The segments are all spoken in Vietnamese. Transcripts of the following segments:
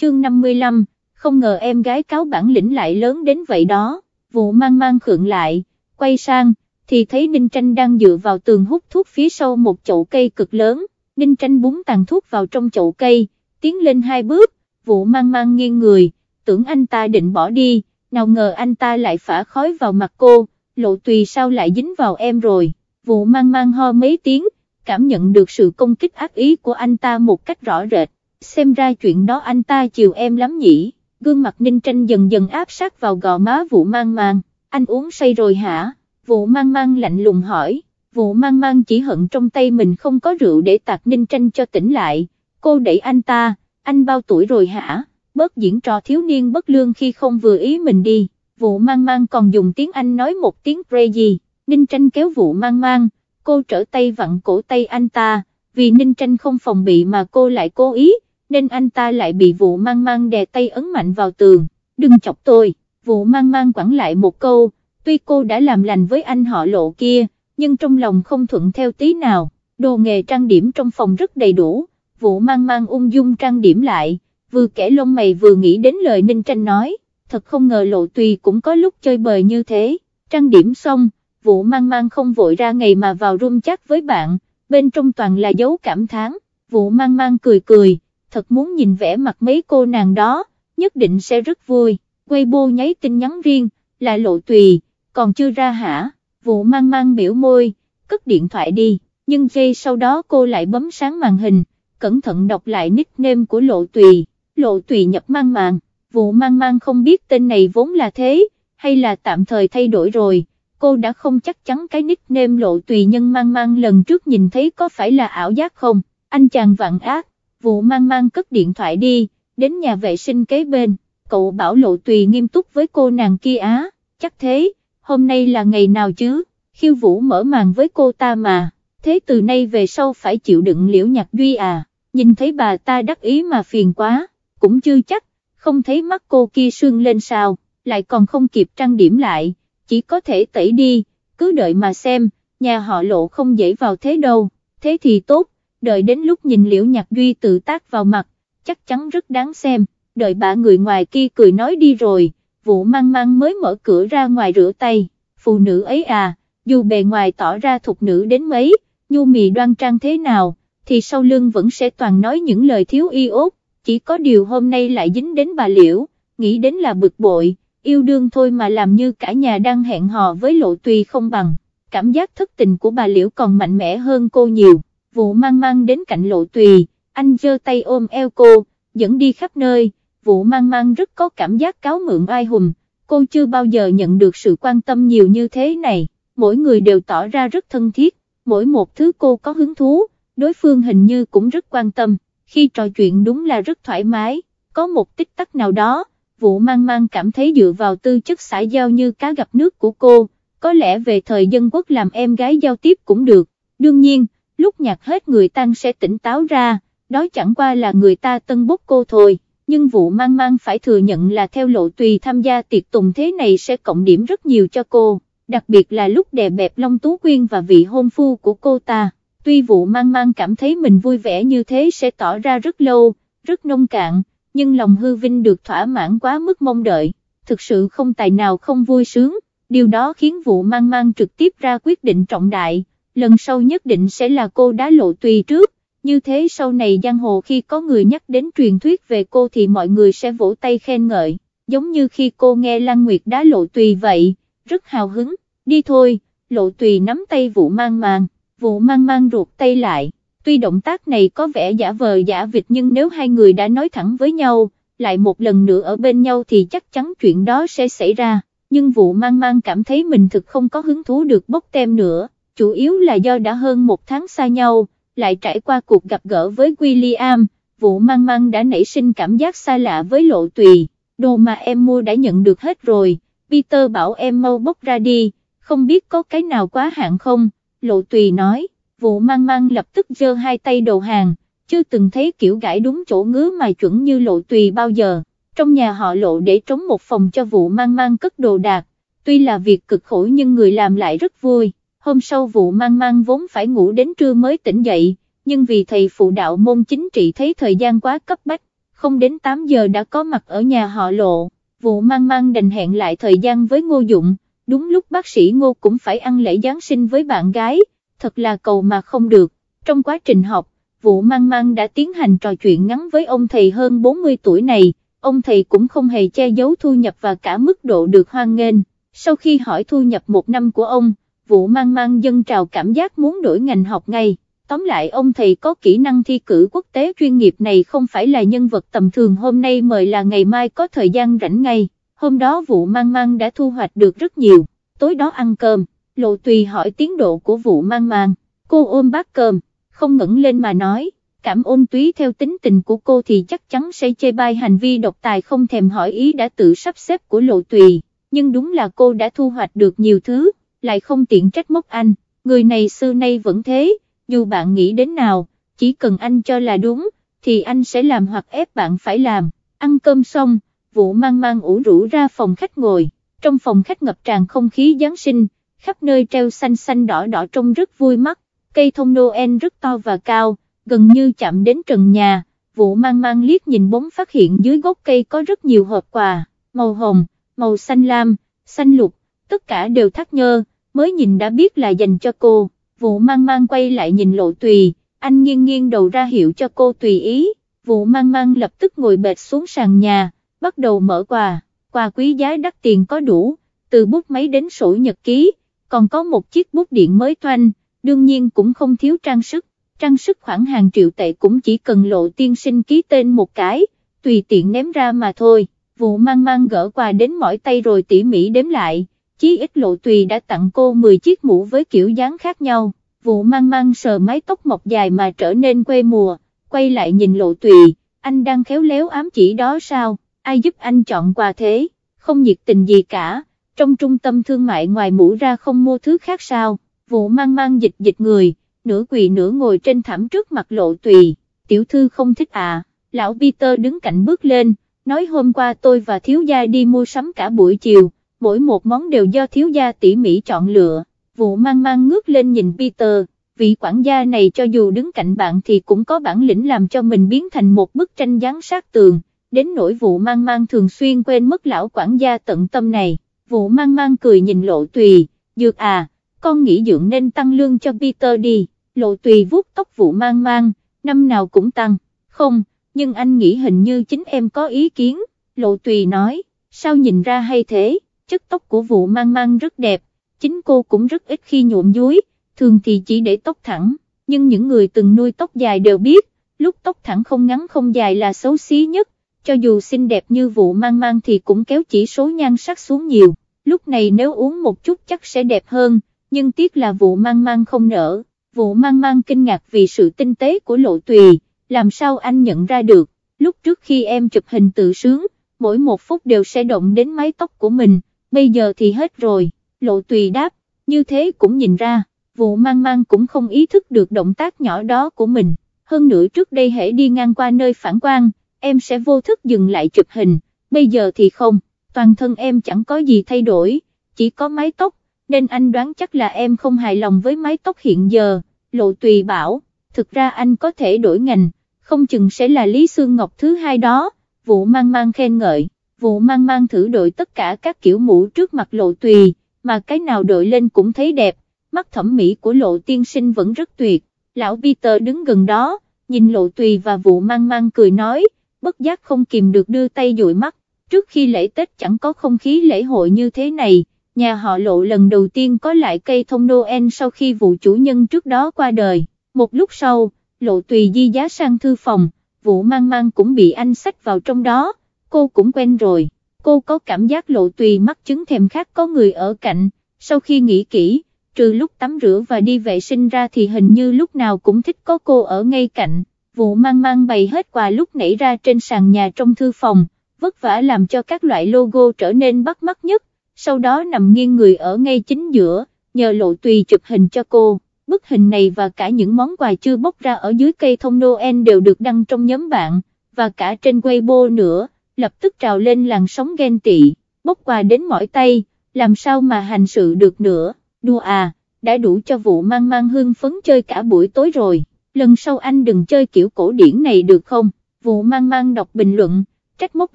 chương 55, không ngờ em gái cáo bản lĩnh lại lớn đến vậy đó, vụ mang mang khượng lại, quay sang, thì thấy Ninh Tranh đang dựa vào tường hút thuốc phía sau một chậu cây cực lớn, Ninh Tranh búng tàn thuốc vào trong chậu cây, tiến lên hai bước, vụ mang mang nghiêng người, tưởng anh ta định bỏ đi, nào ngờ anh ta lại phả khói vào mặt cô, lộ tùy sao lại dính vào em rồi, vụ mang mang ho mấy tiếng, cảm nhận được sự công kích ác ý của anh ta một cách rõ rệt, xem ra chuyện đó anh ta chiều em lắm nhỉ, gương mặt ninh tranh dần dần áp sát vào gò má vụ mang mang, anh uống say rồi hả, vụ mang mang lạnh lùng hỏi, vụ mang mang chỉ hận trong tay mình không có rượu để tạt ninh tranh cho tỉnh lại, cô đẩy anh ta, anh bao tuổi rồi hả, bớt diễn trò thiếu niên bất lương khi không vừa ý mình đi, vụ mang mang còn dùng tiếng Anh nói một tiếng crazy, ninh tranh kéo vụ mang mang, cô trở tay vặn cổ tay anh ta, vì ninh tranh không phòng bị mà cô lại cố ý, nên anh ta lại bị vụ mang mang đè tay ấn mạnh vào tường, đừng chọc tôi, vụ mang mang quẳng lại một câu, tuy cô đã làm lành với anh họ lộ kia, nhưng trong lòng không thuận theo tí nào, đồ nghề trang điểm trong phòng rất đầy đủ, vụ mang mang ung dung trang điểm lại, vừa kẻ lông mày vừa nghĩ đến lời Ninh Tranh nói, thật không ngờ lộ tùy cũng có lúc chơi bời như thế, trang điểm xong, vụ mang mang không vội ra ngày mà vào room chat với bạn, bên trong toàn là dấu cảm thán, vụ mang mang cười cười, thật muốn nhìn vẻ mặt mấy cô nàng đó, nhất định sẽ rất vui, Weibo nháy tin nhắn riêng, là lộ tùy, còn chưa ra hả, vụ mang mang biểu môi, cất điện thoại đi, nhưng giây sau đó cô lại bấm sáng màn hình, cẩn thận đọc lại nickname của lộ tùy, lộ tùy nhập mang mạng, vụ mang mang không biết tên này vốn là thế, hay là tạm thời thay đổi rồi, cô đã không chắc chắn cái nickname lộ tùy nhân mang mang lần trước nhìn thấy có phải là ảo giác không, anh chàng vạn ác, vụ mang mang cất điện thoại đi, đến nhà vệ sinh kế bên, cậu bảo lộ tùy nghiêm túc với cô nàng kia á, chắc thế, hôm nay là ngày nào chứ, khiêu vũ mở màn với cô ta mà, thế từ nay về sau phải chịu đựng liễu nhạc duy à, nhìn thấy bà ta đắc ý mà phiền quá, cũng chưa chắc, không thấy mắt cô kia sương lên sao, lại còn không kịp trang điểm lại, chỉ có thể tẩy đi, cứ đợi mà xem, nhà họ lộ không dễ vào thế đâu, thế thì tốt, đợi đến lúc nhìn liễu nhạc duy tự tác vào mặt, chắc chắn rất đáng xem, đợi bà người ngoài kia cười nói đi rồi, vụ mang mang mới mở cửa ra ngoài rửa tay, phụ nữ ấy à, dù bề ngoài tỏ ra thục nữ đến mấy, nhu mì đoan trang thế nào, thì sau lưng vẫn sẽ toàn nói những lời thiếu y ốt, chỉ có điều hôm nay lại dính đến bà liễu, nghĩ đến là bực bội, yêu đương thôi mà làm như cả nhà đang hẹn hò với lộ tùy không bằng, cảm giác thất tình của bà liễu còn mạnh mẽ hơn cô nhiều, vụ mang mang đến cạnh lộ tùy, anh giơ tay ôm eo cô, dẫn đi khắp nơi, vụ mang mang rất có cảm giác cáo mượn ai hùng, cô chưa bao giờ nhận được sự quan tâm nhiều như thế này, mỗi người đều tỏ ra rất thân thiết, mỗi một thứ cô có hứng thú, đối phương hình như cũng rất quan tâm, khi trò chuyện đúng là rất thoải mái, có một tích tắc nào đó, vụ mang mang cảm thấy dựa vào tư chất xã giao như cá gặp nước của cô, có lẽ về thời dân quốc làm em gái giao tiếp cũng được, đương nhiên, lúc nhạc hết người tan sẽ tỉnh táo ra, đó chẳng qua là người ta tân bốc cô thôi nhưng vụ mang mang phải thừa nhận là theo lộ tùy tham gia tiệc tùng thế này sẽ cộng điểm rất nhiều cho cô, đặc biệt là lúc đè bẹp Long Tú Quyên và vị hôn phu của cô ta, tuy vụ mang mang cảm thấy mình vui vẻ như thế sẽ tỏ ra rất lâu, rất nông cạn, nhưng lòng hư vinh được thỏa mãn quá mức mong đợi, thực sự không tài nào không vui sướng, điều đó khiến vụ mang mang trực tiếp ra quyết định trọng đại, lần sau nhất định sẽ là cô đá lộ tùy trước. Như thế sau này giang hồ khi có người nhắc đến truyền thuyết về cô thì mọi người sẽ vỗ tay khen ngợi, giống như khi cô nghe Lan Nguyệt đá lộ tùy vậy, rất hào hứng, đi thôi, lộ tùy nắm tay vụ mang mang, vụ mang mang ruột tay lại, tuy động tác này có vẻ giả vờ giả vịt nhưng nếu hai người đã nói thẳng với nhau, lại một lần nữa ở bên nhau thì chắc chắn chuyện đó sẽ xảy ra, nhưng vụ mang mang cảm thấy mình thực không có hứng thú được bốc tem nữa, chủ yếu là do đã hơn một tháng xa nhau lại trải qua cuộc gặp gỡ với William, vụ mang mang đã nảy sinh cảm giác xa lạ với lộ tùy, đồ mà em mua đã nhận được hết rồi, Peter bảo em mau bốc ra đi, không biết có cái nào quá hạn không, lộ tùy nói, vụ mang mang lập tức giơ hai tay đầu hàng, chưa từng thấy kiểu gãi đúng chỗ ngứa mà chuẩn như lộ tùy bao giờ, trong nhà họ lộ để trống một phòng cho vụ mang mang cất đồ đạc, tuy là việc cực khổ nhưng người làm lại rất vui hôm sau vụ mang mang vốn phải ngủ đến trưa mới tỉnh dậy, nhưng vì thầy phụ đạo môn chính trị thấy thời gian quá cấp bách, không đến 8 giờ đã có mặt ở nhà họ lộ, vụ mang mang đành hẹn lại thời gian với Ngô Dụng, đúng lúc bác sĩ Ngô cũng phải ăn lễ Giáng sinh với bạn gái, thật là cầu mà không được, trong quá trình học, vụ mang mang đã tiến hành trò chuyện ngắn với ông thầy hơn 40 tuổi này, ông thầy cũng không hề che giấu thu nhập và cả mức độ được hoan nghênh, sau khi hỏi thu nhập một năm của ông, vụ mang mang dân trào cảm giác muốn đổi ngành học ngay. Tóm lại ông thầy có kỹ năng thi cử quốc tế chuyên nghiệp này không phải là nhân vật tầm thường hôm nay mời là ngày mai có thời gian rảnh ngay, hôm đó vụ mang mang đã thu hoạch được rất nhiều, tối đó ăn cơm, lộ tùy hỏi tiến độ của vụ mang mang, cô ôm bát cơm, không ngẩng lên mà nói, cảm ôn túy theo tính tình của cô thì chắc chắn sẽ chê bai hành vi độc tài không thèm hỏi ý đã tự sắp xếp của lộ tùy, nhưng đúng là cô đã thu hoạch được nhiều thứ, lại không tiện trách móc anh, người này xưa nay vẫn thế dù bạn nghĩ đến nào, chỉ cần anh cho là đúng, thì anh sẽ làm hoặc ép bạn phải làm, ăn cơm xong, vụ mang mang ủ rũ ra phòng khách ngồi, trong phòng khách ngập tràn không khí Giáng sinh, khắp nơi treo xanh xanh đỏ đỏ trông rất vui mắt, cây thông Noel rất to và cao, gần như chạm đến trần nhà, vụ mang mang liếc nhìn bóng phát hiện dưới gốc cây có rất nhiều hộp quà, màu hồng, màu xanh lam, xanh lục, tất cả đều thắt nhơ, mới nhìn đã biết là dành cho cô. Vụ mang mang quay lại nhìn lộ tùy, anh nghiêng nghiêng đầu ra hiệu cho cô tùy ý, vụ mang mang lập tức ngồi bệt xuống sàn nhà, bắt đầu mở quà, quà quý giá đắt tiền có đủ, từ bút máy đến sổ nhật ký, còn có một chiếc bút điện mới toanh, đương nhiên cũng không thiếu trang sức, trang sức khoảng hàng triệu tệ cũng chỉ cần lộ tiên sinh ký tên một cái, tùy tiện ném ra mà thôi, vụ mang mang gỡ quà đến mỏi tay rồi tỉ mỉ đếm lại chí ít lộ tùy đã tặng cô 10 chiếc mũ với kiểu dáng khác nhau, vụ mang mang sờ mái tóc mọc dài mà trở nên quê mùa, quay lại nhìn lộ tùy, anh đang khéo léo ám chỉ đó sao, ai giúp anh chọn quà thế, không nhiệt tình gì cả, trong trung tâm thương mại ngoài mũ ra không mua thứ khác sao, vụ mang mang dịch dịch người, nửa quỳ nửa ngồi trên thảm trước mặt lộ tùy, tiểu thư không thích à, lão Peter đứng cạnh bước lên, nói hôm qua tôi và thiếu gia đi mua sắm cả buổi chiều, mỗi một món đều do thiếu gia tỉ mỉ chọn lựa, vụ mang mang ngước lên nhìn Peter, vị quản gia này cho dù đứng cạnh bạn thì cũng có bản lĩnh làm cho mình biến thành một bức tranh dán sát tường, đến nỗi vụ mang mang thường xuyên quên mất lão quản gia tận tâm này, vụ mang mang cười nhìn lộ tùy, dược à, con nghĩ dưỡng nên tăng lương cho Peter đi, lộ tùy vuốt tóc vụ mang mang, năm nào cũng tăng, không, nhưng anh nghĩ hình như chính em có ý kiến, lộ tùy nói, sao nhìn ra hay thế, chất tóc của vụ mang mang rất đẹp, chính cô cũng rất ít khi nhuộm dúi, thường thì chỉ để tóc thẳng, nhưng những người từng nuôi tóc dài đều biết, lúc tóc thẳng không ngắn không dài là xấu xí nhất, cho dù xinh đẹp như vụ mang mang thì cũng kéo chỉ số nhan sắc xuống nhiều, lúc này nếu uống một chút chắc sẽ đẹp hơn, nhưng tiếc là vụ mang mang không nở, vụ mang mang kinh ngạc vì sự tinh tế của lộ tùy, làm sao anh nhận ra được, lúc trước khi em chụp hình tự sướng, mỗi một phút đều sẽ động đến mái tóc của mình, bây giờ thì hết rồi, lộ tùy đáp, như thế cũng nhìn ra, vụ mang mang cũng không ý thức được động tác nhỏ đó của mình, hơn nữa trước đây hãy đi ngang qua nơi phản quang, em sẽ vô thức dừng lại chụp hình, bây giờ thì không, toàn thân em chẳng có gì thay đổi, chỉ có mái tóc, nên anh đoán chắc là em không hài lòng với mái tóc hiện giờ, lộ tùy bảo, thực ra anh có thể đổi ngành, không chừng sẽ là Lý Sương Ngọc thứ hai đó, vụ mang mang khen ngợi vụ mang mang thử đội tất cả các kiểu mũ trước mặt lộ tùy, mà cái nào đội lên cũng thấy đẹp, mắt thẩm mỹ của lộ tiên sinh vẫn rất tuyệt, lão Peter đứng gần đó, nhìn lộ tùy và vụ mang mang cười nói, bất giác không kìm được đưa tay dụi mắt, trước khi lễ Tết chẳng có không khí lễ hội như thế này, nhà họ lộ lần đầu tiên có lại cây thông Noel sau khi vụ chủ nhân trước đó qua đời, một lúc sau, lộ tùy di giá sang thư phòng, vụ mang mang cũng bị anh sách vào trong đó, cô cũng quen rồi, cô có cảm giác lộ tùy mắt chứng thèm khát có người ở cạnh, sau khi nghĩ kỹ, trừ lúc tắm rửa và đi vệ sinh ra thì hình như lúc nào cũng thích có cô ở ngay cạnh, vụ mang mang bày hết quà lúc nảy ra trên sàn nhà trong thư phòng, vất vả làm cho các loại logo trở nên bắt mắt nhất, sau đó nằm nghiêng người ở ngay chính giữa, nhờ lộ tùy chụp hình cho cô. Bức hình này và cả những món quà chưa bốc ra ở dưới cây thông Noel đều được đăng trong nhóm bạn, và cả trên Weibo nữa lập tức trào lên làn sóng ghen tị, bốc quà đến mỏi tay, làm sao mà hành sự được nữa, đùa à, đã đủ cho vụ mang mang hương phấn chơi cả buổi tối rồi, lần sau anh đừng chơi kiểu cổ điển này được không, vụ mang mang đọc bình luận, trách móc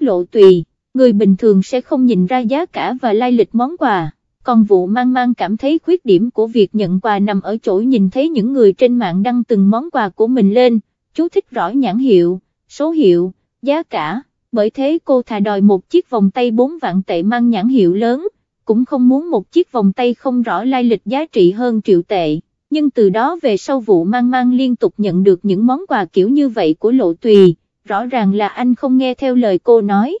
lộ tùy, người bình thường sẽ không nhìn ra giá cả và lai lịch món quà, còn vụ mang mang cảm thấy khuyết điểm của việc nhận quà nằm ở chỗ nhìn thấy những người trên mạng đăng từng món quà của mình lên, chú thích rõ nhãn hiệu, số hiệu, giá cả, bởi thế cô thà đòi một chiếc vòng tay 4 vạn tệ mang nhãn hiệu lớn, cũng không muốn một chiếc vòng tay không rõ lai lịch giá trị hơn triệu tệ. Nhưng từ đó về sau vụ mang mang liên tục nhận được những món quà kiểu như vậy của lộ tùy, rõ ràng là anh không nghe theo lời cô nói.